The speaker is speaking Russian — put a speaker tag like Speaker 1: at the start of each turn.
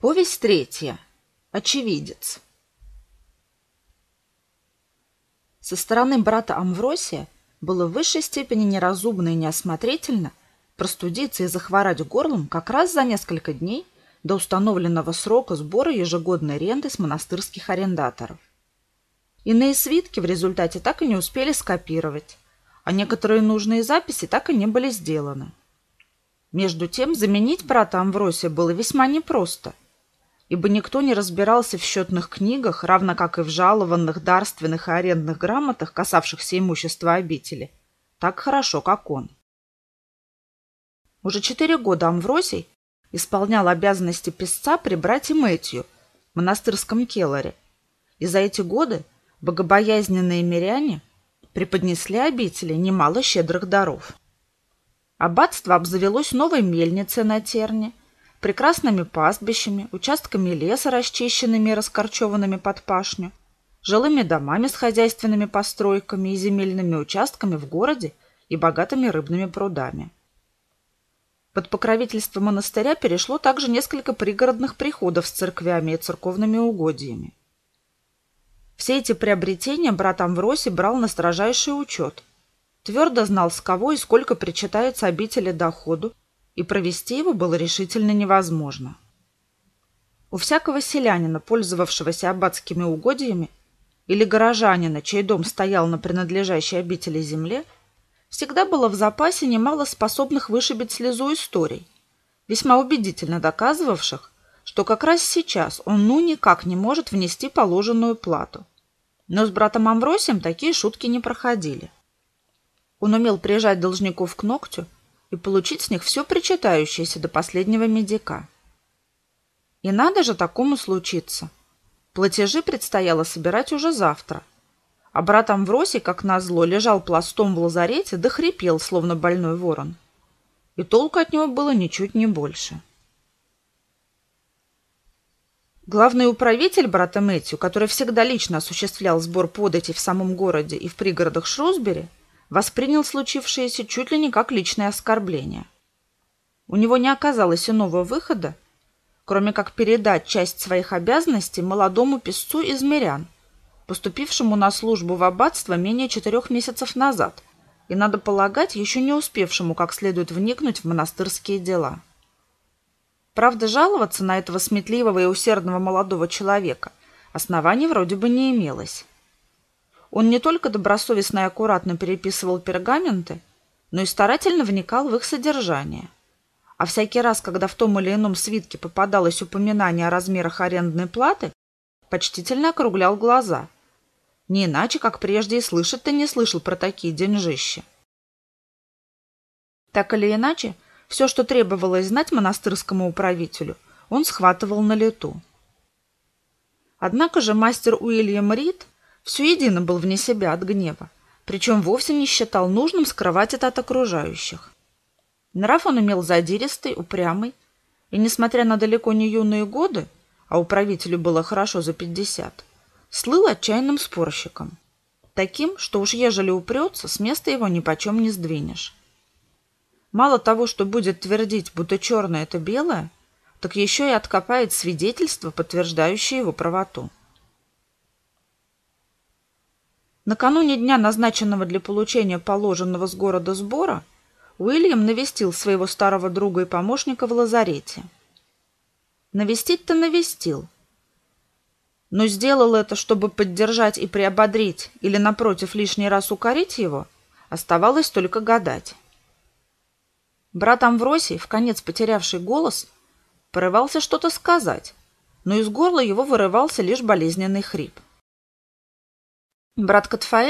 Speaker 1: Повесть третья. Очевидец. Со стороны брата Амвросия было в высшей степени неразумно и неосмотрительно простудиться и захворать горлом как раз за несколько дней до установленного срока сбора ежегодной ренты с монастырских арендаторов. Иные свитки в результате так и не успели скопировать, а некоторые нужные записи так и не были сделаны. Между тем, заменить брата Амвросия было весьма непросто – ибо никто не разбирался в счетных книгах, равно как и в жалованных, дарственных и арендных грамотах, касавшихся имущества обители, так хорошо, как он. Уже четыре года Амвросий исполнял обязанности писца при брате Мэтью в монастырском келлере, и за эти годы богобоязненные миряне преподнесли обители немало щедрых даров. Аббатство обзавелось новой мельницей на Терне – прекрасными пастбищами, участками леса, расчищенными и раскорчеванными под пашню, жилыми домами с хозяйственными постройками и земельными участками в городе и богатыми рыбными прудами. Под покровительство монастыря перешло также несколько пригородных приходов с церквями и церковными угодьями. Все эти приобретения брат Амвросий брал на строжайший учет. Твердо знал, с кого и сколько причитается обители доходу, и провести его было решительно невозможно. У всякого селянина, пользовавшегося аббатскими угодьями, или горожанина, чей дом стоял на принадлежащей обители земле, всегда было в запасе немало способных вышибить слезу историй, весьма убедительно доказывавших, что как раз сейчас он ну никак не может внести положенную плату. Но с братом Амвросием такие шутки не проходили. Он умел прижать должников к ногтю и получить с них все причитающееся до последнего медика. И надо же такому случиться. Платежи предстояло собирать уже завтра. А брат Амвросий, как назло, лежал пластом в лазарете да хрипел, словно больной ворон. И толку от него было ничуть не больше. Главный управитель брата Мэтью, который всегда лично осуществлял сбор подати в самом городе и в пригородах Шрусбери, воспринял случившееся чуть ли не как личное оскорбление. У него не оказалось иного выхода, кроме как передать часть своих обязанностей молодому писцу из мирян, поступившему на службу в аббатство менее четырех месяцев назад и, надо полагать, еще не успевшему как следует вникнуть в монастырские дела. Правда, жаловаться на этого сметливого и усердного молодого человека оснований вроде бы не имелось. Он не только добросовестно и аккуратно переписывал пергаменты, но и старательно вникал в их содержание. А всякий раз, когда в том или ином свитке попадалось упоминание о размерах арендной платы, почтительно округлял глаза. Не иначе, как прежде и слышать-то не слышал про такие деньжища. Так или иначе, все, что требовалось знать монастырскому управителю, он схватывал на лету. Однако же мастер Уильям Рид все был вне себя от гнева, причем вовсе не считал нужным скрывать это от окружающих. Нрав он имел задиристый, упрямый, и, несмотря на далеко не юные годы, а управителю было хорошо за пятьдесят, слыл отчаянным спорщиком. Таким, что уж ежели упрется, с места его ни почем не сдвинешь. Мало того, что будет твердить, будто черное – это белое, так еще и откопает свидетельство, подтверждающее его правоту. Накануне дня, назначенного для получения положенного с города сбора, Уильям навестил своего старого друга и помощника в лазарете. Навестить-то навестил. Но сделал это, чтобы поддержать и приободрить или, напротив, лишний раз укорить его, оставалось только гадать. Брат Амвросий, в конец потерявший голос, порывался что-то сказать, но из горла его вырывался лишь болезненный хрип. Брат